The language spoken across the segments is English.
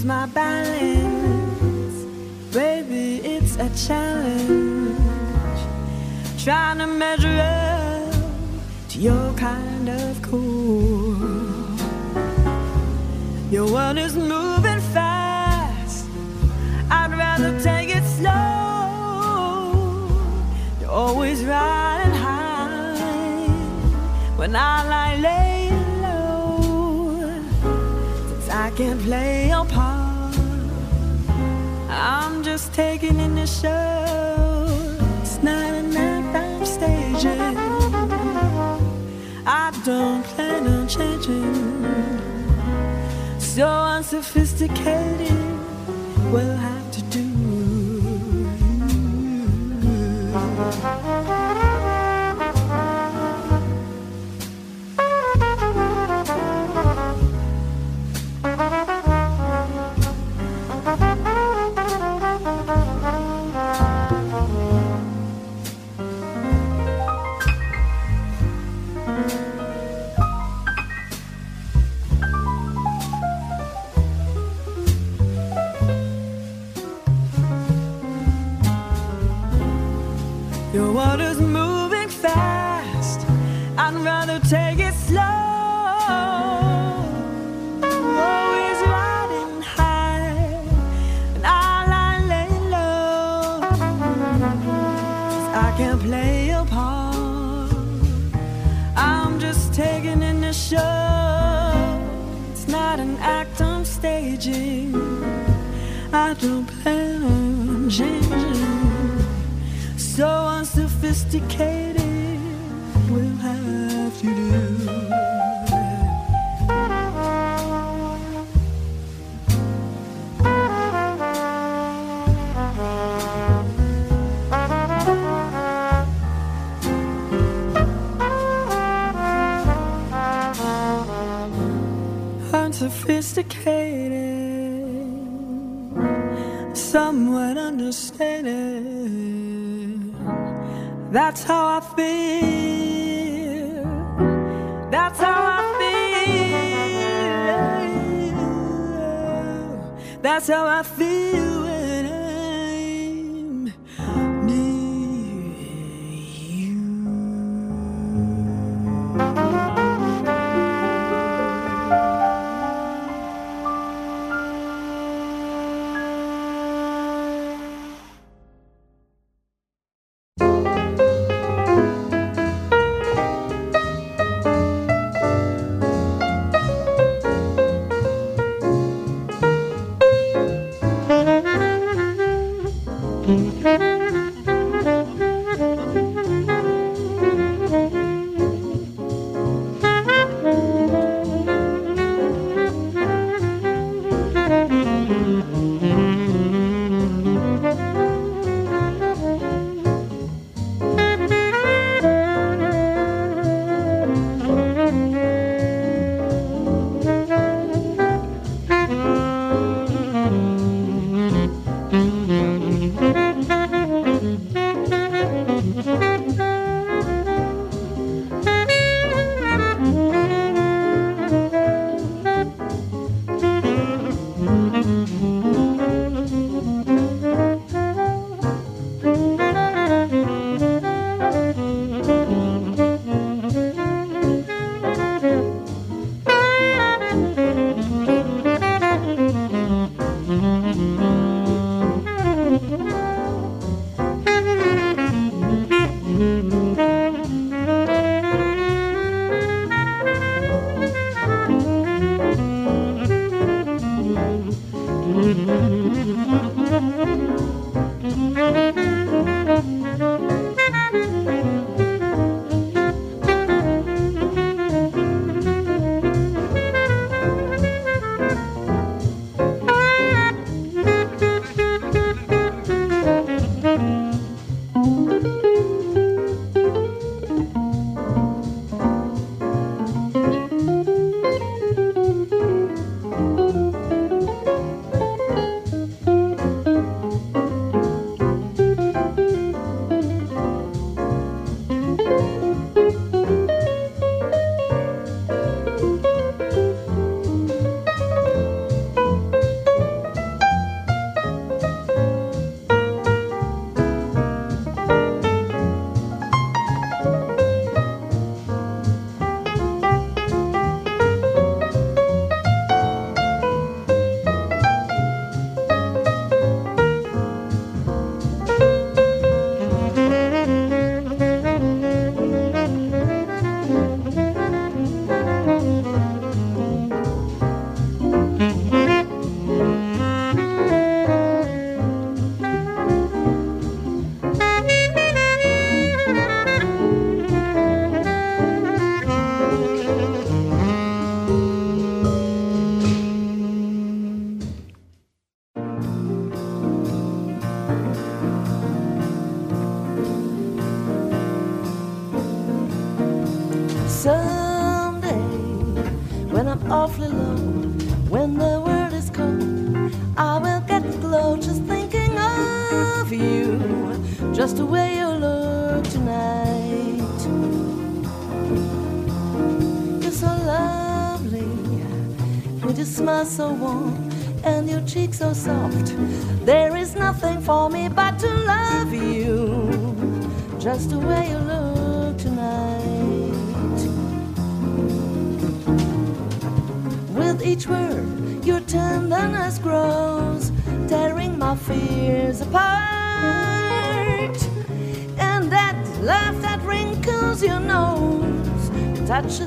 lose my balance, baby. It's a challenge trying to measure up to your kind of cool. Your world is moving fast. I'd rather take it slow. You're always riding high when I lie laying low. Since I can't play I'm just taking in the show. It's not act I'm staging. I don't plan on changing. So unsophisticated, we'll have to do. I don't plan on changing. So unsophisticated we'll have to do unsophisticated somewhat understated that's how I feel. That's how I feel. That's how I feel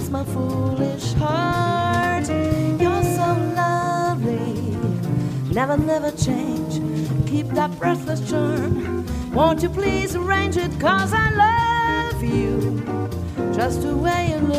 my foolish heart. You're so lovely never, never change. Keep that breathless charm. Won't you please arrange it? Cause I love you just the way you look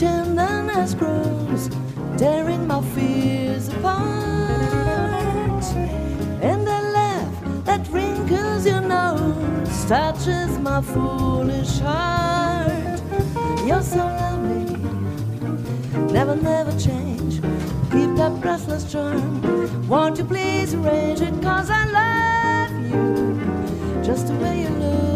Your tenderness grows, tearing my fears apart. And the laugh that wrinkles your nose touches my foolish heart. You're so lovely, never, never change. Keep that breathless charm. Won't you please arrange it? Cause I love you just the way you look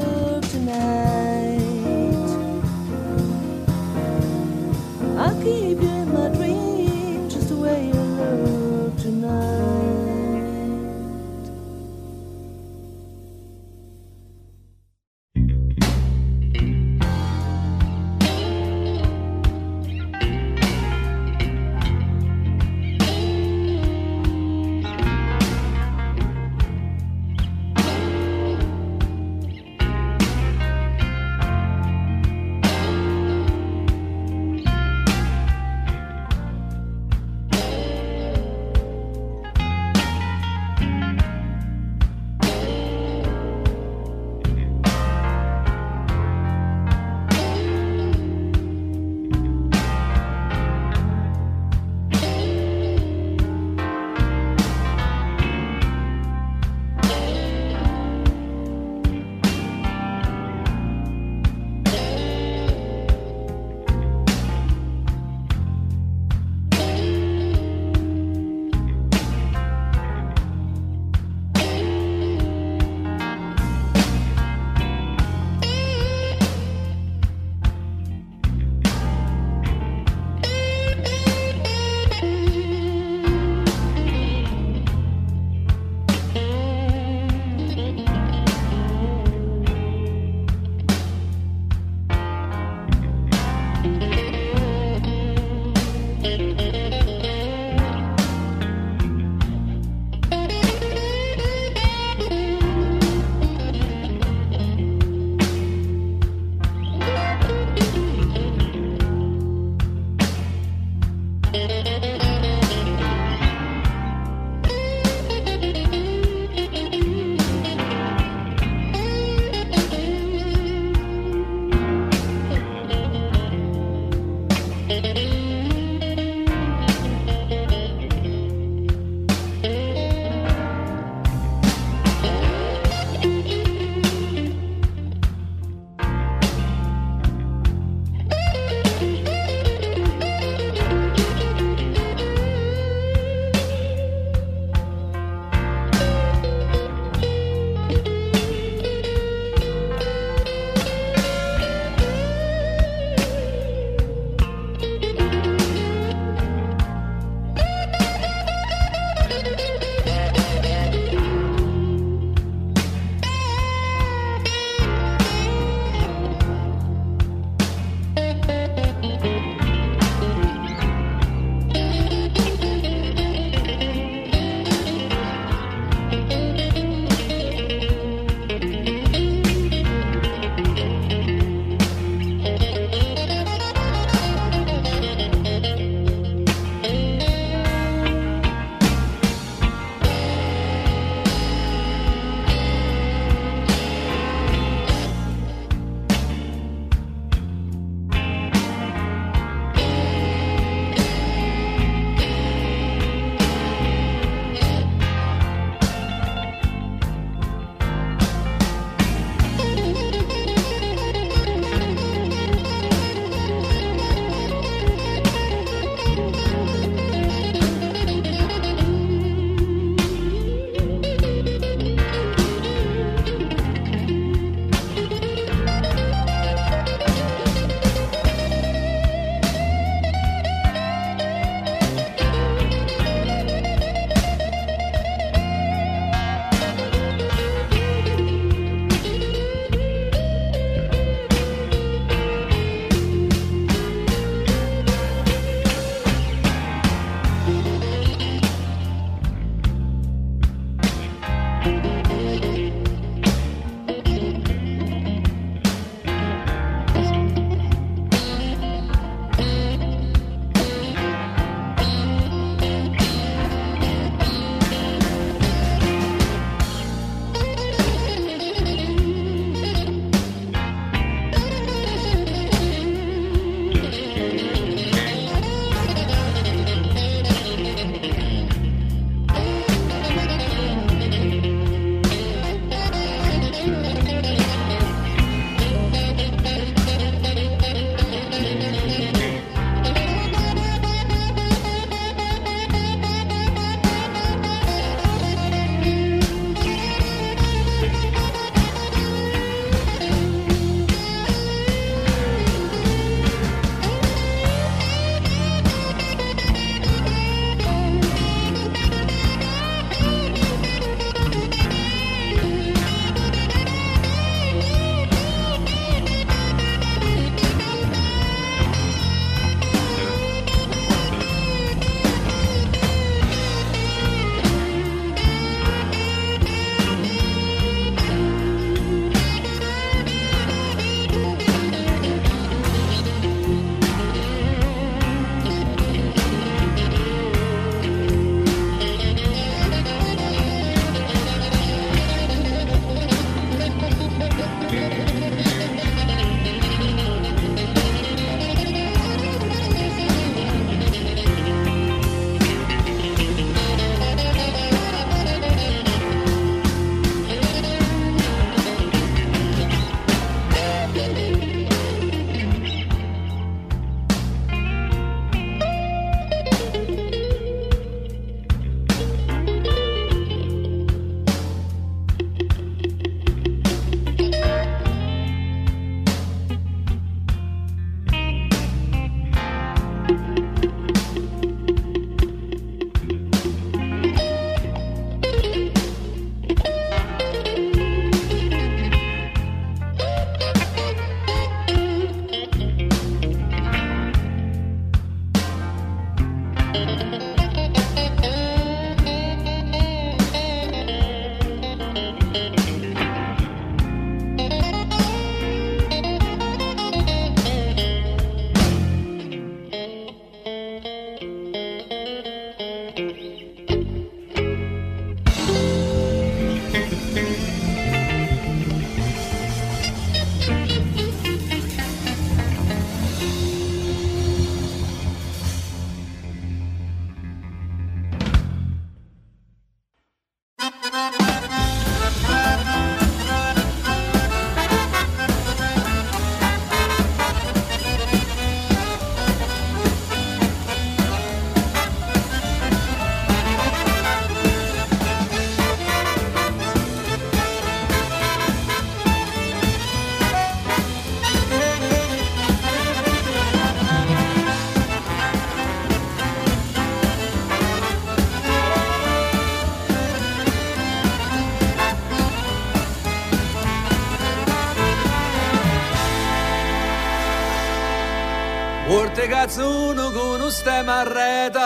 Forte cazzuno con un stemma a rete.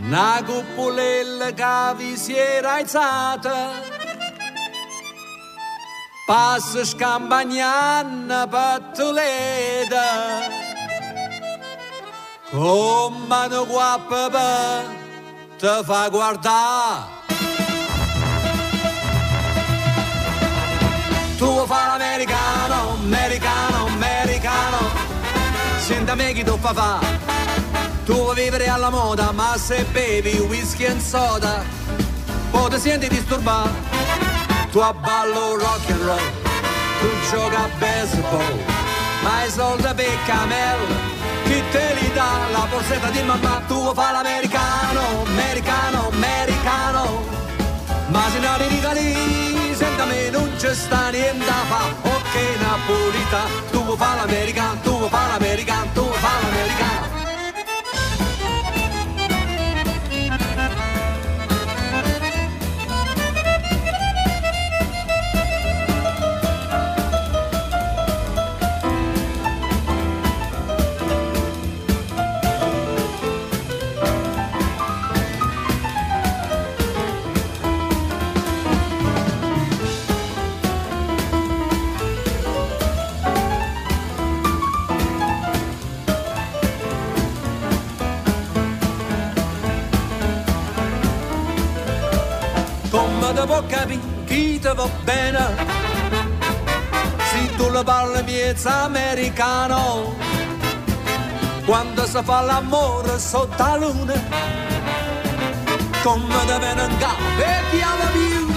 Una cuppolella che vi si era alzata. Passa scampagnana pattoleta. Come mano guappa te fa guardare. Tu fa l'americano, Senta me chi fa fa. Tu vuoi vivere alla moda, ma se bevi whisky e soda, poi ti senti disturbato. Tu abballo rock and roll, tu gioca a baseball, ma i soldi per camel, chi te li dà? La borsetta di mamma, tu fa l'americano, americano, americano. Ma se non in Italia, senta me non c'è sta niente da fa, ok Napolita, tu vuoi fa l'americano, tu vuoi fa l'americano, Te può capire chi ti va bene. Se tu le parli miezza americano Quando si fa l'amore sotto la luna Come viene in capo e chiama più.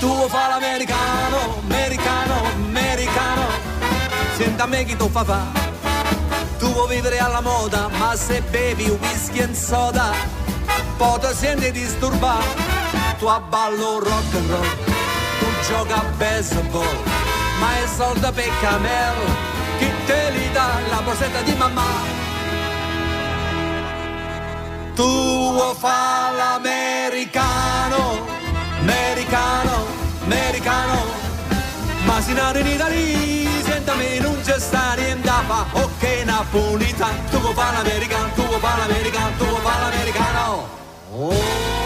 Tu fa l'americano, americano, americano Senta me chi tu fa fa. Tu vuoi vivere alla moda, ma se bevi whisky e soda, poi ti senti disturbato. Tu abballo rock and roll, tu gioca a baseball, ma i soldi per camel, chi te li dà? La borsetta di mamma. Tu fa l'americano, americano, americano, ma si nati in Italia, sentami non c'è sta niente da fa, ok Napolita, tu fare l'americano, tu fare l'americano, tu fare l'americano. Oh.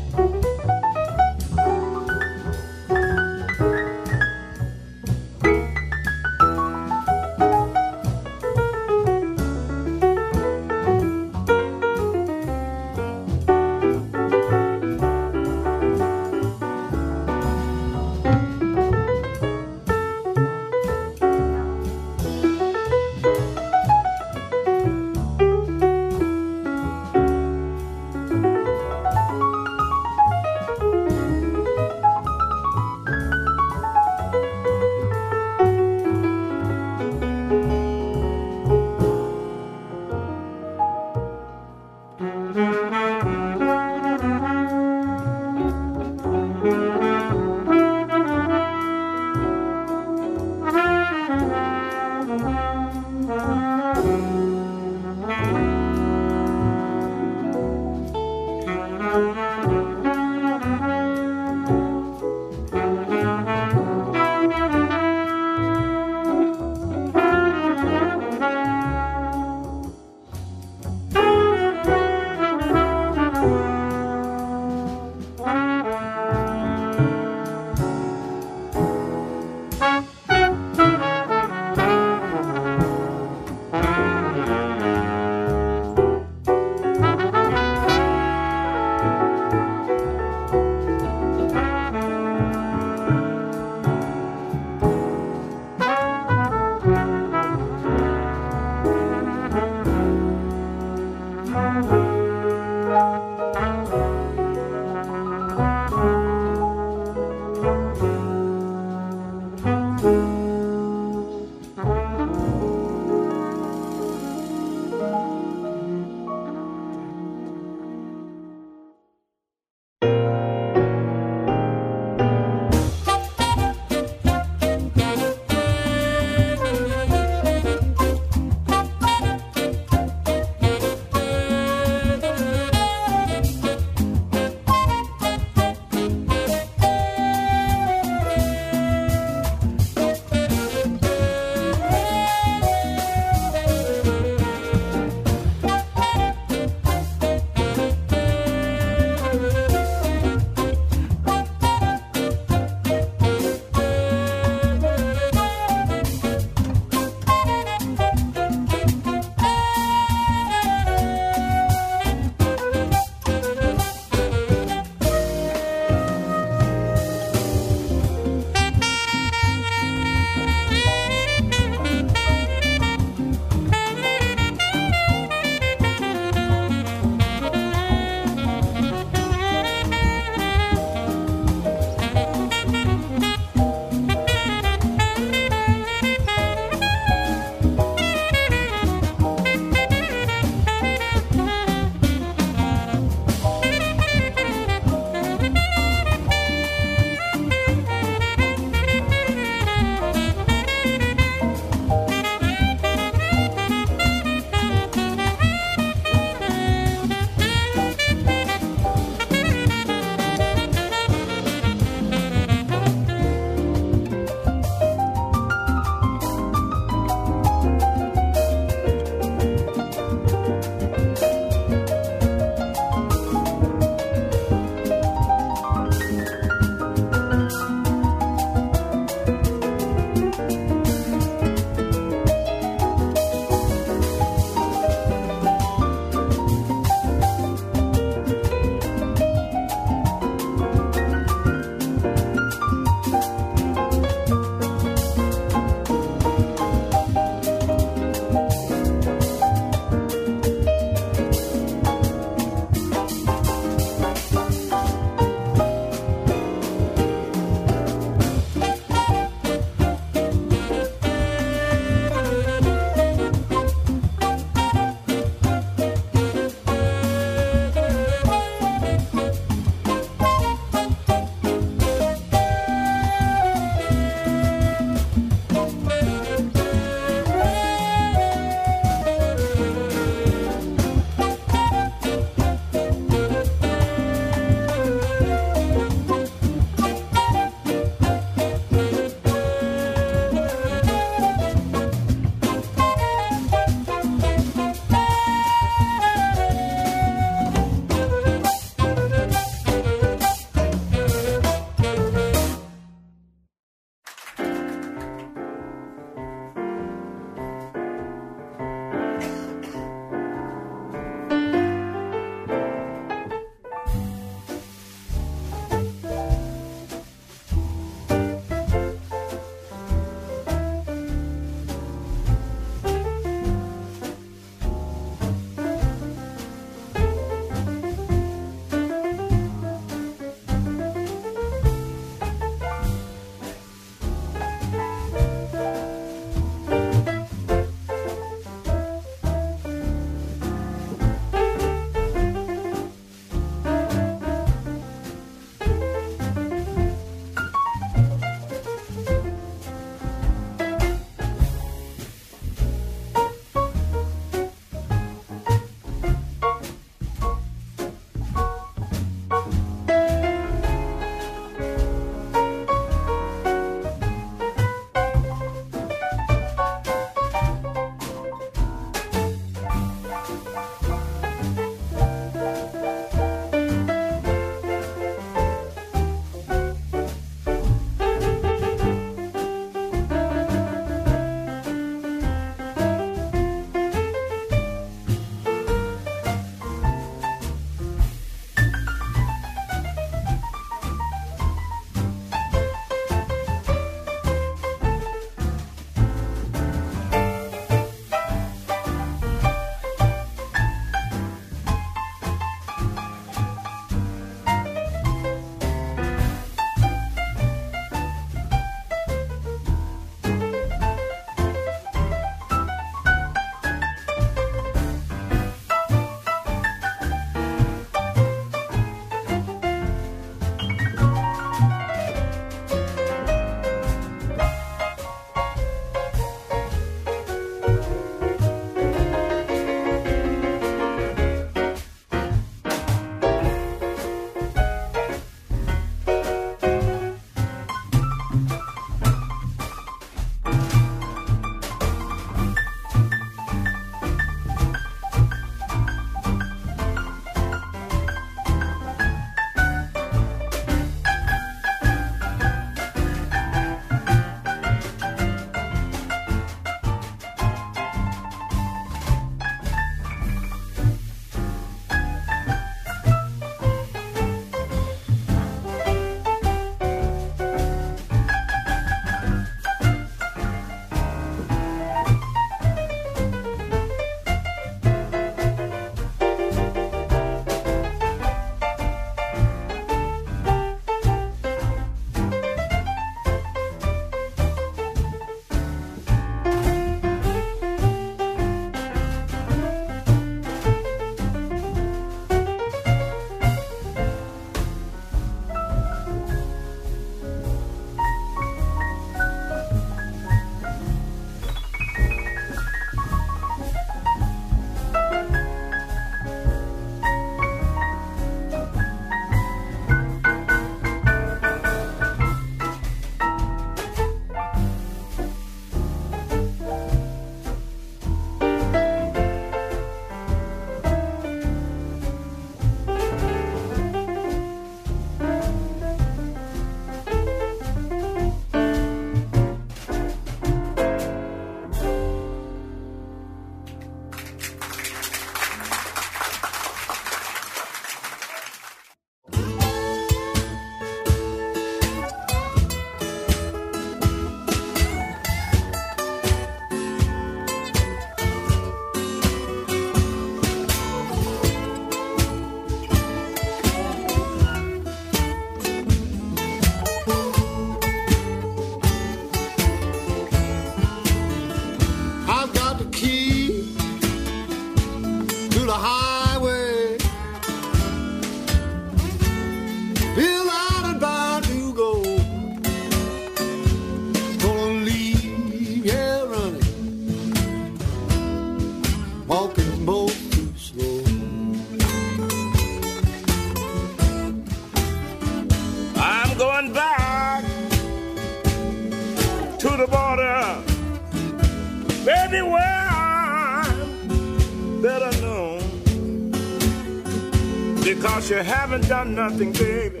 Because you haven't done nothing, baby,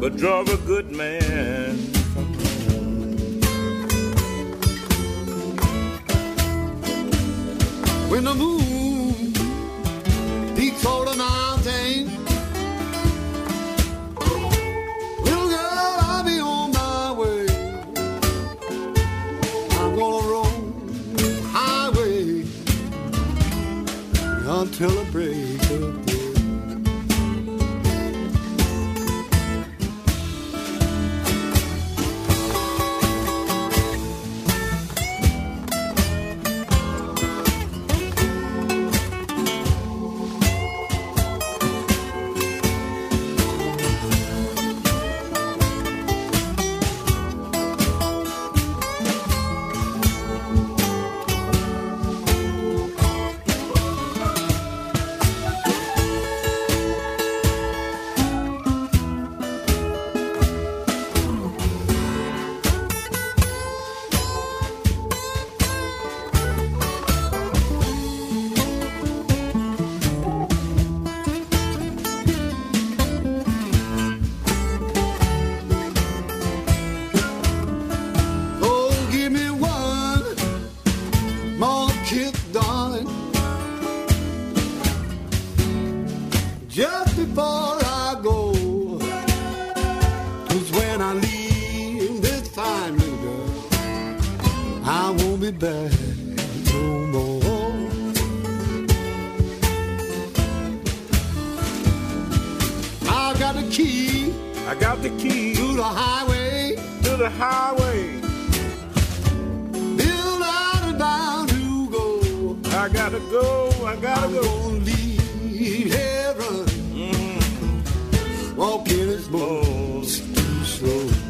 but drove a good man. When the moon peaks over the mountain, little girl, I'll be on my way. I'm gonna roll the highway until the break key I got the key to the highway. to the highway. Bill out bound to go. I gotta go, I gotta I'm go. gonna leave heaven. Mm-hmm. Walking is most too slow.